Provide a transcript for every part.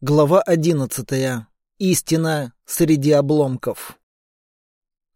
Глава одиннадцатая. Истина среди обломков.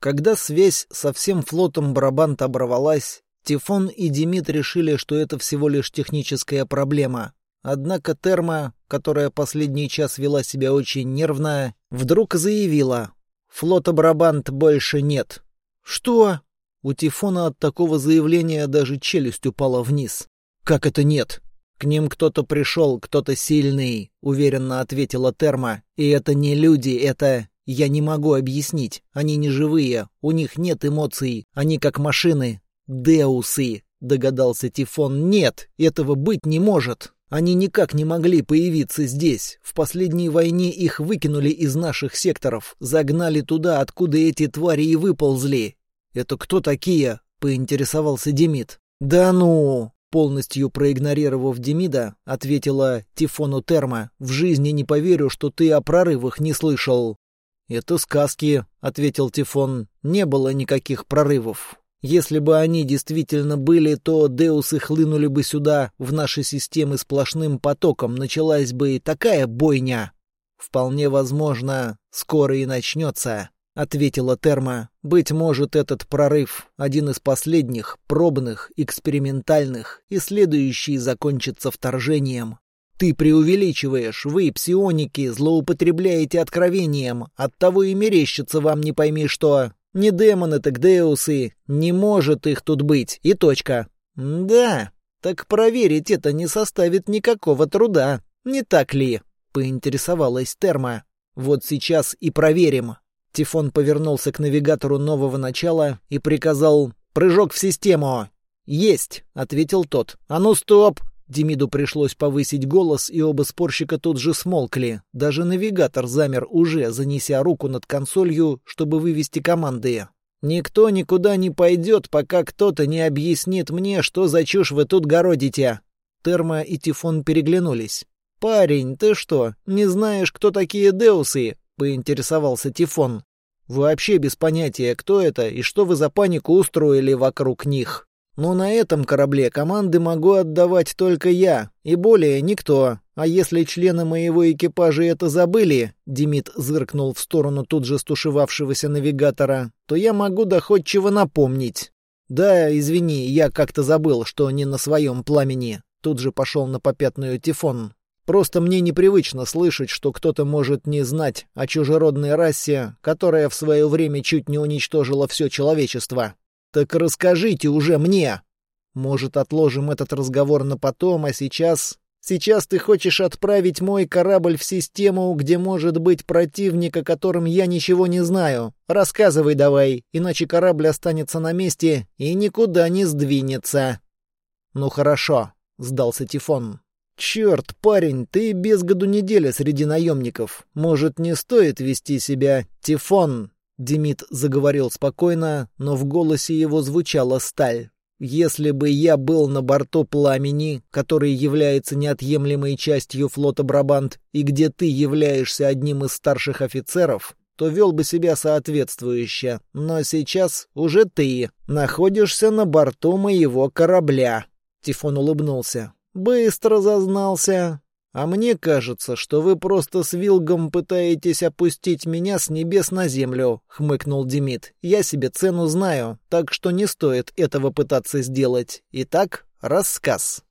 Когда связь со всем флотом Брабант оборвалась, Тифон и Демид решили, что это всего лишь техническая проблема. Однако Терма, которая последний час вела себя очень нервно, вдруг заявила «Флота Брабант больше нет». «Что?» У Тифона от такого заявления даже челюсть упала вниз. «Как это нет?» «К ним кто-то пришел, кто-то сильный», — уверенно ответила Терма. «И это не люди, это... Я не могу объяснить. Они не живые, у них нет эмоций, они как машины. Деусы», — догадался Тифон. «Нет, этого быть не может». Они никак не могли появиться здесь. В последней войне их выкинули из наших секторов, загнали туда, откуда эти твари и выползли. «Это кто такие?» — поинтересовался Демид. «Да ну!» Полностью проигнорировав Демида, ответила Тифону Терма. «В жизни не поверю, что ты о прорывах не слышал». «Это сказки», — ответил Тифон. «Не было никаких прорывов. Если бы они действительно были, то Деусы хлынули бы сюда, в наши системы сплошным потоком, началась бы такая бойня. Вполне возможно, скоро и начнется». — ответила Терма. «Быть может, этот прорыв — один из последних, пробных, экспериментальных, и следующий закончится вторжением. Ты преувеличиваешь, вы, псионики, злоупотребляете откровением, оттого и мерещится вам не пойми что. Не демоны, так деусы, не может их тут быть, и точка». «Да, так проверить это не составит никакого труда, не так ли?» — поинтересовалась Терма. «Вот сейчас и проверим». Тифон повернулся к навигатору нового начала и приказал «Прыжок в систему!» «Есть!» — ответил тот. «А ну, стоп!» Демиду пришлось повысить голос, и оба спорщика тут же смолкли. Даже навигатор замер уже, занеся руку над консолью, чтобы вывести команды. «Никто никуда не пойдет, пока кто-то не объяснит мне, что за чушь вы тут городите!» Терма и Тифон переглянулись. «Парень, ты что, не знаешь, кто такие Деусы?» — поинтересовался Тифон. «Вообще без понятия, кто это и что вы за панику устроили вокруг них. Но на этом корабле команды могу отдавать только я, и более никто. А если члены моего экипажа это забыли, — Демид зыркнул в сторону тут же стушевавшегося навигатора, — то я могу доходчиво напомнить. Да, извини, я как-то забыл, что не на своем пламени. Тут же пошел на попятную Тифон. Просто мне непривычно слышать, что кто-то может не знать о чужеродной расе, которая в свое время чуть не уничтожила все человечество. Так расскажите уже мне. Может, отложим этот разговор на потом, а сейчас... Сейчас ты хочешь отправить мой корабль в систему, где может быть противник, о котором я ничего не знаю. Рассказывай давай, иначе корабль останется на месте и никуда не сдвинется. Ну хорошо, сдался Тифон. «Черт, парень, ты без году неделя среди наемников. Может, не стоит вести себя Тифон?» Демид заговорил спокойно, но в голосе его звучала сталь. «Если бы я был на борту Пламени, который является неотъемлемой частью флота Брабант, и где ты являешься одним из старших офицеров, то вел бы себя соответствующе. Но сейчас уже ты находишься на борту моего корабля». Тифон улыбнулся. Быстро зазнался. А мне кажется, что вы просто с Вилгом пытаетесь опустить меня с небес на землю, хмыкнул Демид. Я себе цену знаю, так что не стоит этого пытаться сделать. Итак, рассказ.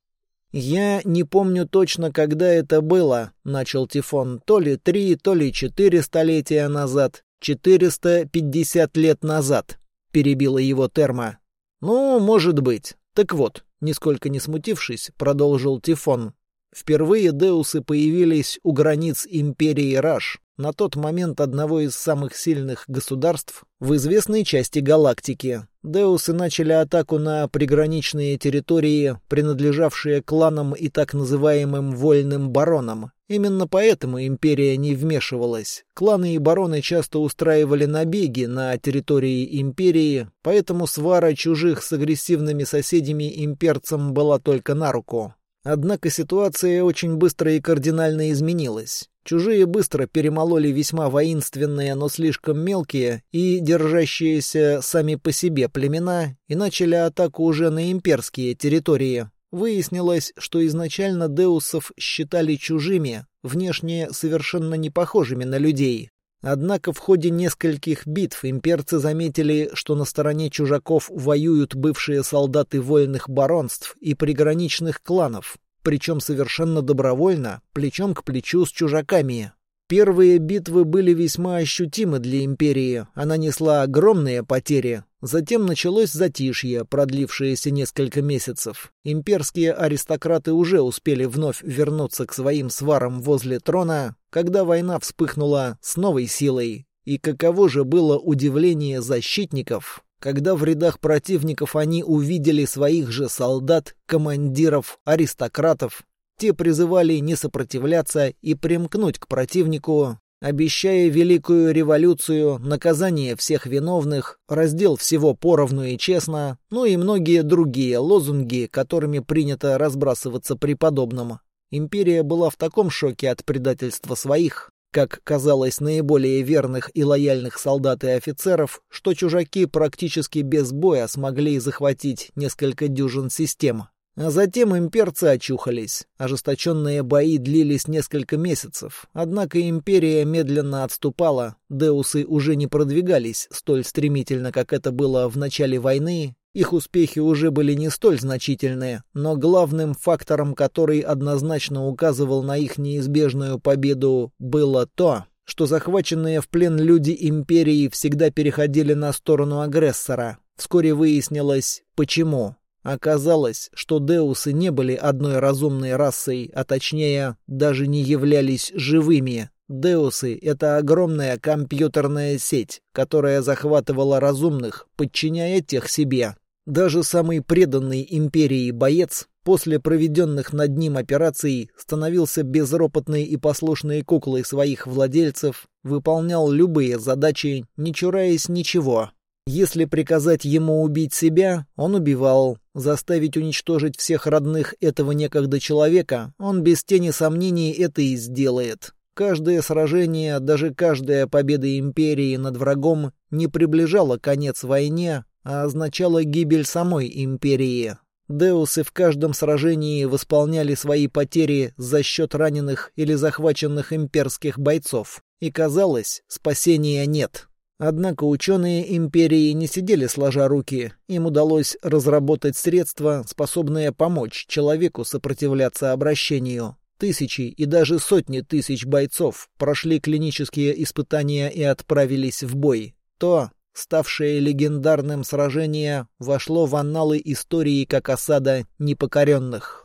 «Я не помню точно, когда это было», — начал Тифон. «То ли три, то ли четыре столетия назад. Четыреста пятьдесят лет назад», — перебила его терма. «Ну, может быть. Так вот, Нисколько не смутившись, продолжил Тифон. Впервые Деусы появились у границ империи Раш, на тот момент одного из самых сильных государств в известной части галактики. Деусы начали атаку на приграничные территории, принадлежавшие кланам и так называемым «вольным баронам». Именно поэтому империя не вмешивалась. Кланы и бароны часто устраивали набеги на территории империи, поэтому свара чужих с агрессивными соседями имперцам была только на руку. Однако ситуация очень быстро и кардинально изменилась. Чужие быстро перемололи весьма воинственные, но слишком мелкие и держащиеся сами по себе племена и начали атаку уже на имперские территории. Выяснилось, что изначально деусов считали чужими, внешне совершенно не похожими на людей. Однако в ходе нескольких битв имперцы заметили, что на стороне чужаков воюют бывшие солдаты вольных баронств и приграничных кланов, причем совершенно добровольно, плечом к плечу с чужаками. Первые битвы были весьма ощутимы для империи, она несла огромные потери. Затем началось затишье, продлившееся несколько месяцев. Имперские аристократы уже успели вновь вернуться к своим сварам возле трона, когда война вспыхнула с новой силой. И каково же было удивление защитников, когда в рядах противников они увидели своих же солдат, командиров, аристократов, те призывали не сопротивляться и примкнуть к противнику, обещая великую революцию, наказание всех виновных, раздел всего поровну и честно, ну и многие другие лозунги, которыми принято разбрасываться при подобном. Империя была в таком шоке от предательства своих, как казалось наиболее верных и лояльных солдат и офицеров, что чужаки практически без боя смогли захватить несколько дюжин систем. А затем имперцы очухались. Ожесточенные бои длились несколько месяцев. Однако империя медленно отступала. Деусы уже не продвигались столь стремительно, как это было в начале войны. Их успехи уже были не столь значительны, но главным фактором, который однозначно указывал на их неизбежную победу, было то, что захваченные в плен люди империи всегда переходили на сторону агрессора. Вскоре выяснилось, почему. Оказалось, что деусы не были одной разумной расой, а точнее, даже не являлись живыми. Деусы — это огромная компьютерная сеть, которая захватывала разумных, подчиняя тех себе. Даже самый преданный империи боец после проведенных над ним операций становился безропотной и послушной куклой своих владельцев, выполнял любые задачи, не чураясь ничего. Если приказать ему убить себя, он убивал. Заставить уничтожить всех родных этого некогда человека, он без тени сомнений это и сделает. Каждое сражение, даже каждая победа империи над врагом не приближала конец войне, а означало гибель самой империи. Деусы в каждом сражении восполняли свои потери за счет раненых или захваченных имперских бойцов. И казалось, спасения нет. Однако ученые империи не сидели сложа руки. Им удалось разработать средства, способные помочь человеку сопротивляться обращению. Тысячи и даже сотни тысяч бойцов прошли клинические испытания и отправились в бой. То, ставшее легендарным сражение, вошло в анналы истории как осада непокоренных.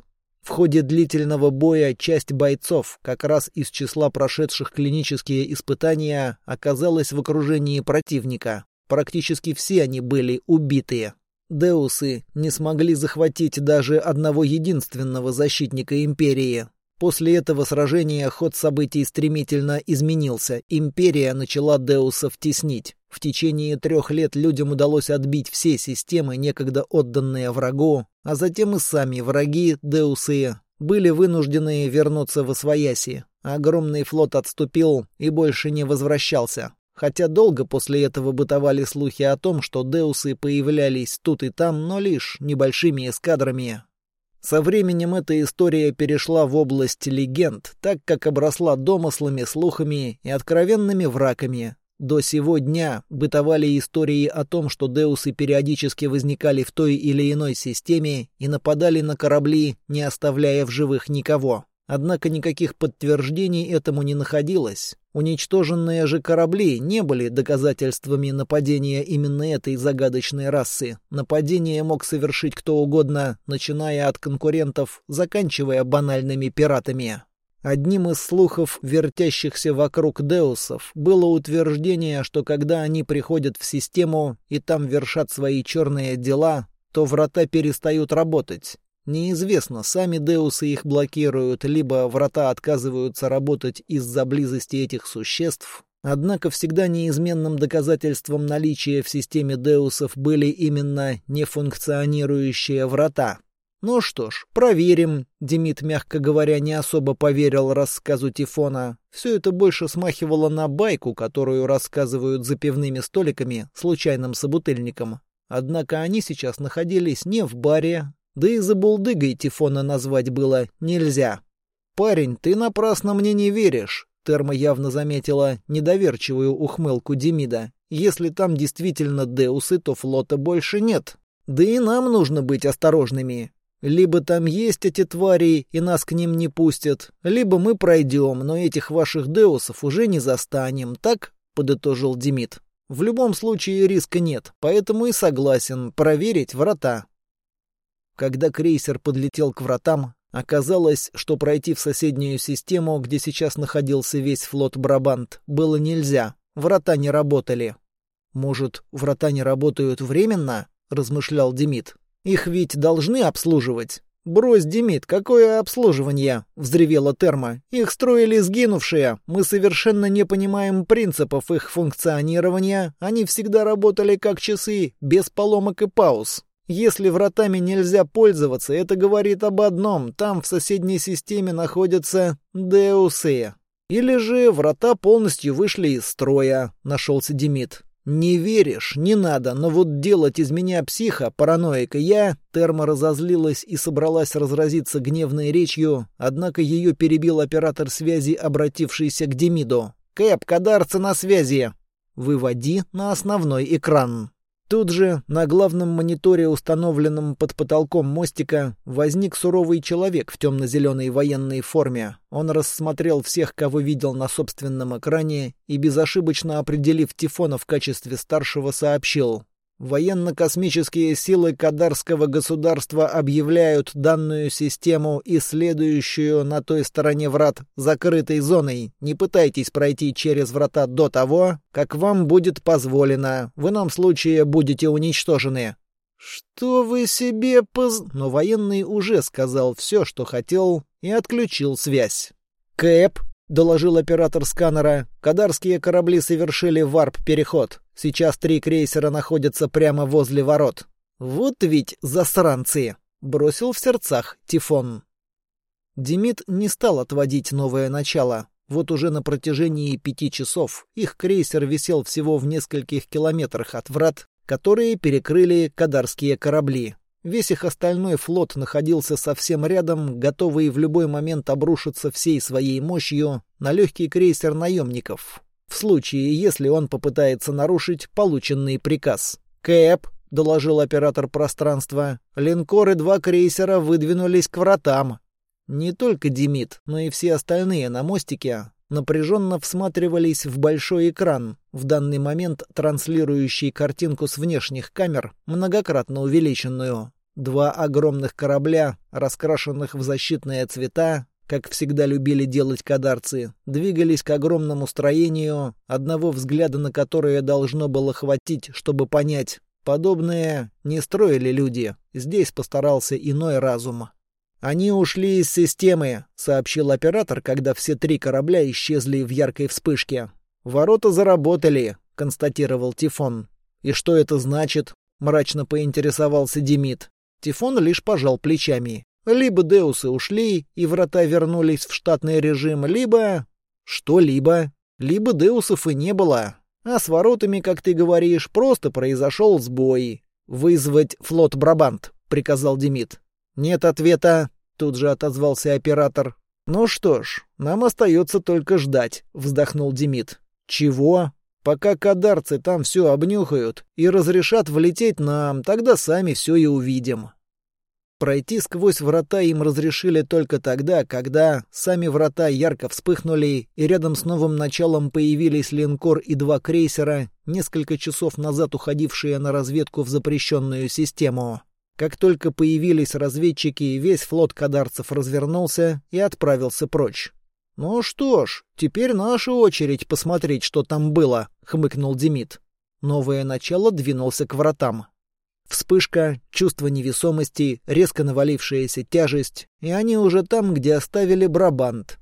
В ходе длительного боя часть бойцов, как раз из числа прошедших клинические испытания, оказалась в окружении противника. Практически все они были убитые. Деусы не смогли захватить даже одного единственного защитника Империи. После этого сражения ход событий стремительно изменился. Империя начала Деусов теснить. В течение трех лет людям удалось отбить все системы, некогда отданные врагу, а затем и сами враги, Деусы, были вынуждены вернуться в Освояси. Огромный флот отступил и больше не возвращался. Хотя долго после этого бытовали слухи о том, что Деусы появлялись тут и там, но лишь небольшими эскадрами. Со временем эта история перешла в область легенд, так как обросла домыслами, слухами и откровенными враками. До сего дня бытовали истории о том, что деусы периодически возникали в той или иной системе и нападали на корабли, не оставляя в живых никого. Однако никаких подтверждений этому не находилось. Уничтоженные же корабли не были доказательствами нападения именно этой загадочной расы. Нападение мог совершить кто угодно, начиная от конкурентов, заканчивая банальными пиратами. Одним из слухов, вертящихся вокруг деусов, было утверждение, что когда они приходят в систему и там вершат свои черные дела, то врата перестают работать. Неизвестно, сами деусы их блокируют, либо врата отказываются работать из-за близости этих существ. Однако всегда неизменным доказательством наличия в системе деусов были именно нефункционирующие врата. Ну что ж, проверим. Демид, мягко говоря, не особо поверил рассказу Тифона. Все это больше смахивало на байку, которую рассказывают за пивными столиками случайным собутыльникам. Однако они сейчас находились не в баре, да и за булдыгой Тифона назвать было нельзя. «Парень, ты напрасно мне не веришь», — Терма явно заметила недоверчивую ухмылку Демида. «Если там действительно Деусы, то флота больше нет. Да и нам нужно быть осторожными. Либо там есть эти твари, и нас к ним не пустят, либо мы пройдем, но этих ваших Деусов уже не застанем, так?» — подытожил Демид. «В любом случае риска нет, поэтому и согласен проверить врата». Когда крейсер подлетел к вратам, Оказалось, что пройти в соседнюю систему, где сейчас находился весь флот Брабант, было нельзя. Врата не работали. «Может, врата не работают временно?» — размышлял Демид. «Их ведь должны обслуживать». «Брось, Демид, какое обслуживание?» — взревела Терма. «Их строили сгинувшие. Мы совершенно не понимаем принципов их функционирования. Они всегда работали как часы, без поломок и пауз. Если вратами нельзя пользоваться, это говорит об одном. Там в соседней системе находятся Деусы. Или же врата полностью вышли из строя, нашелся Демид. «Не веришь, не надо, но вот делать из меня психа, параноика я...» Терма разозлилась и собралась разразиться гневной речью, однако ее перебил оператор связи, обратившийся к Демиду. «Кэп, кадарцы на связи!» «Выводи на основной экран». Тут же на главном мониторе, установленном под потолком мостика, возник суровый человек в темно-зеленой военной форме. Он рассмотрел всех, кого видел на собственном экране, и, безошибочно определив Тифона в качестве старшего, сообщил Военно-космические силы Кадарского государства объявляют данную систему и следующую на той стороне врат закрытой зоной. Не пытайтесь пройти через врата до того, как вам будет позволено. В ином случае будете уничтожены. Что вы себе поз... Но военный уже сказал все, что хотел, и отключил связь. Кэп — доложил оператор сканера. «Кадарские корабли совершили варп-переход. Сейчас три крейсера находятся прямо возле ворот». «Вот ведь засранцы!» — бросил в сердцах Тифон. Демид не стал отводить новое начало. Вот уже на протяжении пяти часов их крейсер висел всего в нескольких километрах от врат, которые перекрыли кадарские корабли. Весь их остальной флот находился совсем рядом, готовый в любой момент обрушиться всей своей мощью на легкий крейсер наемников, в случае, если он попытается нарушить полученный приказ. «Кэп», — доложил оператор пространства, — «линкоры два крейсера выдвинулись к вратам». Не только Демид, но и все остальные на мостике напряженно всматривались в большой экран, в данный момент транслирующий картинку с внешних камер, многократно увеличенную. Два огромных корабля, раскрашенных в защитные цвета, как всегда любили делать кадарцы, двигались к огромному строению, одного взгляда на которое должно было хватить, чтобы понять. Подобное не строили люди, здесь постарался иной разум. «Они ушли из системы», — сообщил оператор, когда все три корабля исчезли в яркой вспышке. «Ворота заработали», — констатировал Тифон. «И что это значит?» — мрачно поинтересовался Демид. Тифон лишь пожал плечами. Либо Деусы ушли, и врата вернулись в штатный режим, либо... Что-либо. Либо Деусов и не было. А с воротами, как ты говоришь, просто произошел сбой. «Вызвать флот Брабант», — приказал Демид. «Нет ответа», — тут же отозвался оператор. «Ну что ж, нам остается только ждать», — вздохнул Демид. «Чего?» Пока кадарцы там все обнюхают и разрешат влететь нам, тогда сами все и увидим. Пройти сквозь врата им разрешили только тогда, когда сами врата ярко вспыхнули, и рядом с новым началом появились линкор и два крейсера, несколько часов назад уходившие на разведку в запрещенную систему. Как только появились разведчики, весь флот кадарцев развернулся и отправился прочь. «Ну что ж, теперь наша очередь посмотреть, что там было», — хмыкнул Демид. Новое начало двинулся к вратам. Вспышка, чувство невесомости, резко навалившаяся тяжесть, и они уже там, где оставили Брабант.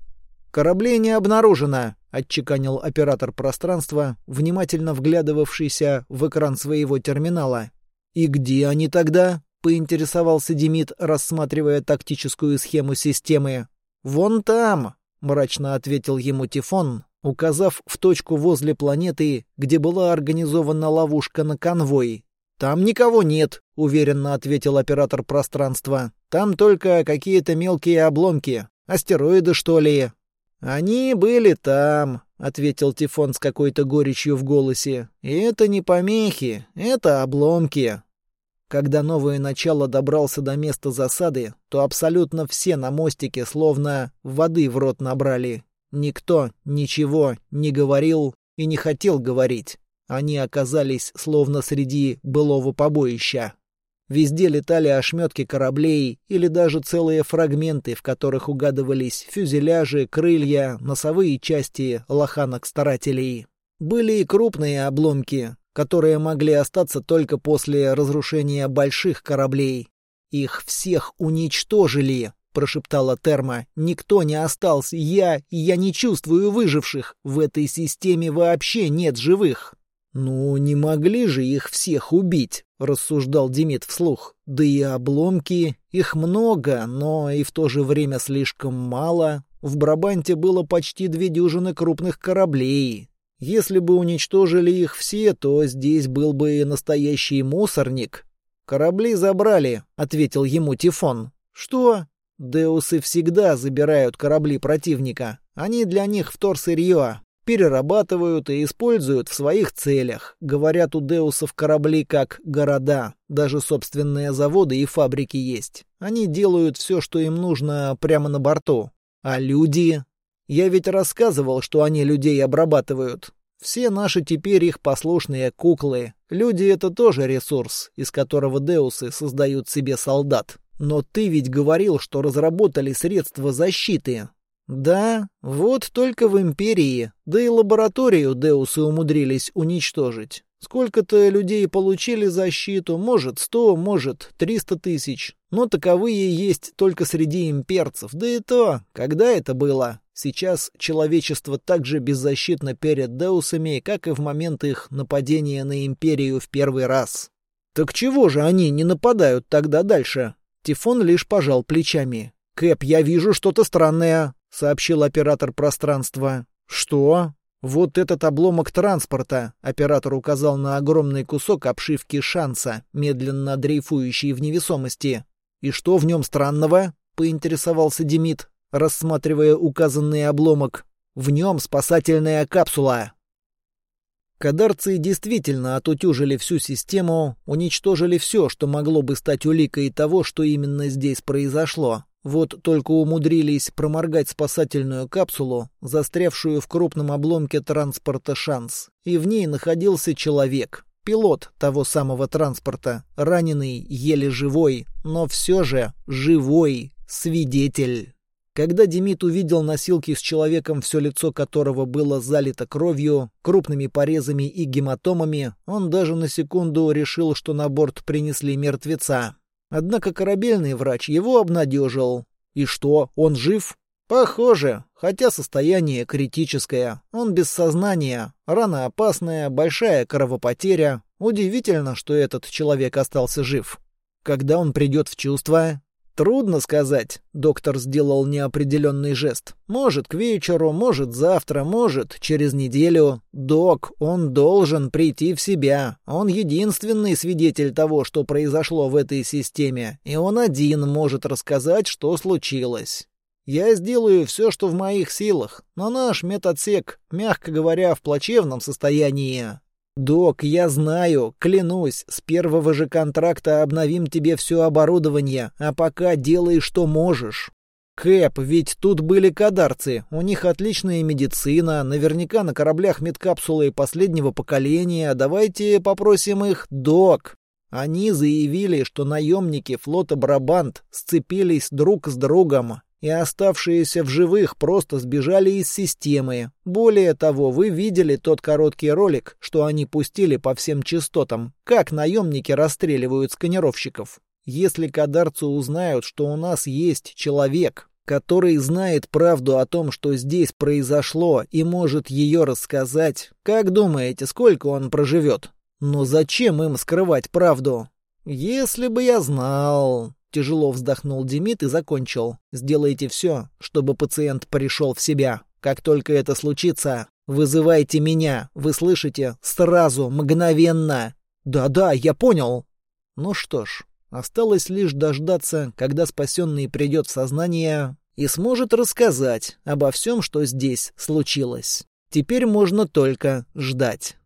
«Кораблей не обнаружено», — отчеканил оператор пространства, внимательно вглядывавшийся в экран своего терминала. «И где они тогда?» — поинтересовался Демид, рассматривая тактическую схему системы. «Вон там», мрачно ответил ему Тифон, указав в точку возле планеты, где была организована ловушка на конвой. «Там никого нет», — уверенно ответил оператор пространства. «Там только какие-то мелкие обломки. Астероиды, что ли?» «Они были там», — ответил Тифон с какой-то горечью в голосе. «И это не помехи, это обломки». Когда новое начало добрался до места засады, то абсолютно все на мостике словно воды в рот набрали. Никто ничего не говорил и не хотел говорить. Они оказались словно среди былого побоища. Везде летали ошметки кораблей или даже целые фрагменты, в которых угадывались фюзеляжи, крылья, носовые части лоханок-старателей. Были и крупные обломки, которые могли остаться только после разрушения больших кораблей. «Их всех уничтожили», — прошептала Терма. «Никто не остался. Я... я не чувствую выживших. В этой системе вообще нет живых». «Ну, не могли же их всех убить», — рассуждал Демид вслух. «Да и обломки, их много, но и в то же время слишком мало. В Брабанте было почти две дюжины крупных кораблей. Если бы уничтожили их все, то здесь был бы настоящий мусорник». «Корабли забрали», — ответил ему Тифон. «Что?» «Деусы всегда забирают корабли противника. Они для них вторсырье, перерабатывают и используют в своих целях. Говорят, у Деусов корабли как города, даже собственные заводы и фабрики есть. Они делают все, что им нужно прямо на борту. А люди? Я ведь рассказывал, что они людей обрабатывают. Все наши теперь их послушные куклы. Люди — это тоже ресурс, из которого Деусы создают себе солдат. Но ты ведь говорил, что разработали средства защиты. Да, вот только в Империи, да и лабораторию Деусы умудрились уничтожить. Сколько-то людей получили защиту, может сто, может триста тысяч. Но таковые есть только среди имперцев. Да и то, когда это было? Сейчас человечество так же беззащитно перед Деусами, как и в момент их нападения на Империю в первый раз. Так чего же они не нападают тогда дальше? Тифон лишь пожал плечами. «Кэп, я вижу что-то странное сообщил оператор пространства. Что? Вот этот обломок транспорта, оператор указал на огромный кусок обшивки шанса, медленно дрейфующий в невесомости. И что в нем странного? поинтересовался Демид, рассматривая указанный обломок. В нем спасательная капсула. Кадарцы действительно отутюжили всю систему, уничтожили все, что могло бы стать уликой того, что именно здесь произошло. Вот только умудрились проморгать спасательную капсулу, застрявшую в крупном обломке транспорта «Шанс». И в ней находился человек, пилот того самого транспорта, раненый, еле живой, но все же живой свидетель. Когда Демид увидел носилки с человеком, все лицо которого было залито кровью, крупными порезами и гематомами, он даже на секунду решил, что на борт принесли мертвеца. Однако корабельный врач его обнадежил. И что, он жив? Похоже, хотя состояние критическое. Он без сознания, рана опасная, большая кровопотеря. Удивительно, что этот человек остался жив. Когда он придет в чувство? Трудно сказать. Доктор сделал неопределенный жест. Может, к вечеру, может, завтра, может, через неделю. Док, он должен прийти в себя. Он единственный свидетель того, что произошло в этой системе, и он один может рассказать, что случилось. Я сделаю все, что в моих силах, но наш медотсек, мягко говоря, в плачевном состоянии. «Док, я знаю, клянусь, с первого же контракта обновим тебе все оборудование, а пока делай, что можешь». «Кэп, ведь тут были кадарцы, у них отличная медицина, наверняка на кораблях медкапсулы последнего поколения, давайте попросим их, док». Они заявили, что наемники флота «Брабант» сцепились друг с другом, и оставшиеся в живых просто сбежали из системы. Более того, вы видели тот короткий ролик, что они пустили по всем частотам, как наемники расстреливают сканировщиков. Если кадарцы узнают, что у нас есть человек, который знает правду о том, что здесь произошло, и может ее рассказать, как думаете, сколько он проживет? Но зачем им скрывать правду? Если бы я знал... Тяжело вздохнул Демид и закончил. «Сделайте все, чтобы пациент пришел в себя. Как только это случится, вызывайте меня. Вы слышите? Сразу, мгновенно!» «Да-да, я понял!» Ну что ж, осталось лишь дождаться, когда спасенный придет в сознание, и сможет рассказать обо всем, что здесь случилось. Теперь можно только ждать.